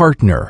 partner.